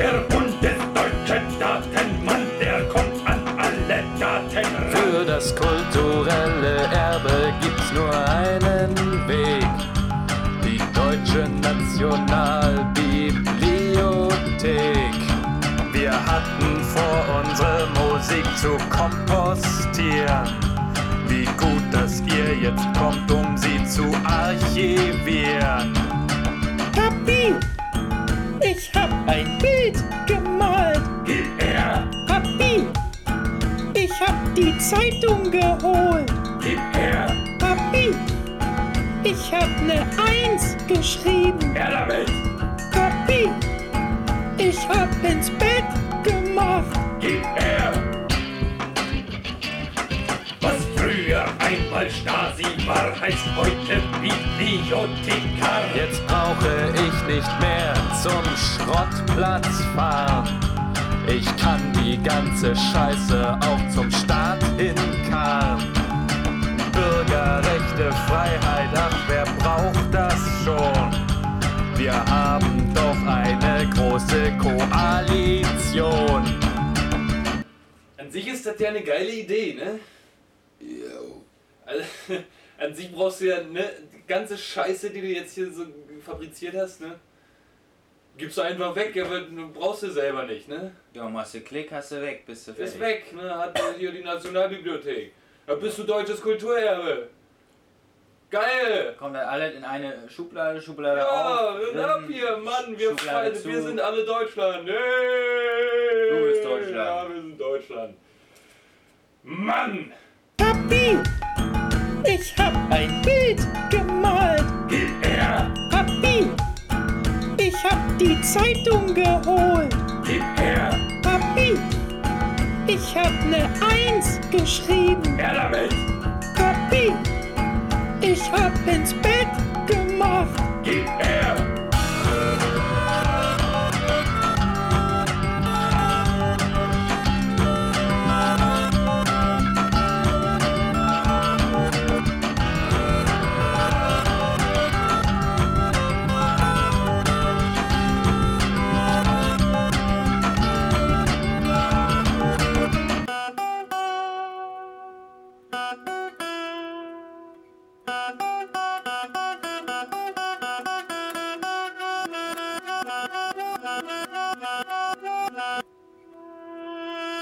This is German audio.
Der bundesdeutsche Datenmann, der kommt an alle Daten ran. Für das kulturelle Erbe gibt's nur einen Weg. Die Deutsche Nationalbibliothek. Wir hatten vor, unsere Musik zu kompostieren. Wie gut, dass ihr jetzt kommt, um sie zu archivieren. Zeitung geholt. gib her, Papi, ich hab ne Eins geschrieben. her damit. Papi, ich hab ins Bett gemacht. Gib her! Was früher einmal Stasi war, heißt heute Bibliothekar. Jetzt brauche ich nicht mehr zum Schrottplatz fahren. Ich kann die ganze Scheiße auch zum Staat hinkarren. Bürgerrechte, Freiheit, ach, wer braucht das schon? Wir haben doch eine große Koalition. An sich ist das ja eine geile Idee, ne? Also, an sich brauchst du ja ne, die ganze Scheiße, die du jetzt hier so fabriziert hast, ne? Gibst du einfach weg, aber du brauchst du selber nicht, ne? Ja, machst du Klick, hast du weg, bist du fertig. Ist weg, ne? Hat hier die Nationalbibliothek. Da bist du deutsches Kulturerbe. Geil! Kommt dann alle in eine Schublade, Schublade Ja, auf. wir ab hier, Mann, wir, Schublade Freunde, wir sind alle Deutschland. Hey! Du bist Deutschland. Ja, wir sind Deutschland. Mann! Papi, die Zeitung geholt. gib her, Papi, ich hab ne Eins geschrieben. her damit. Papi, ich hab ins Bett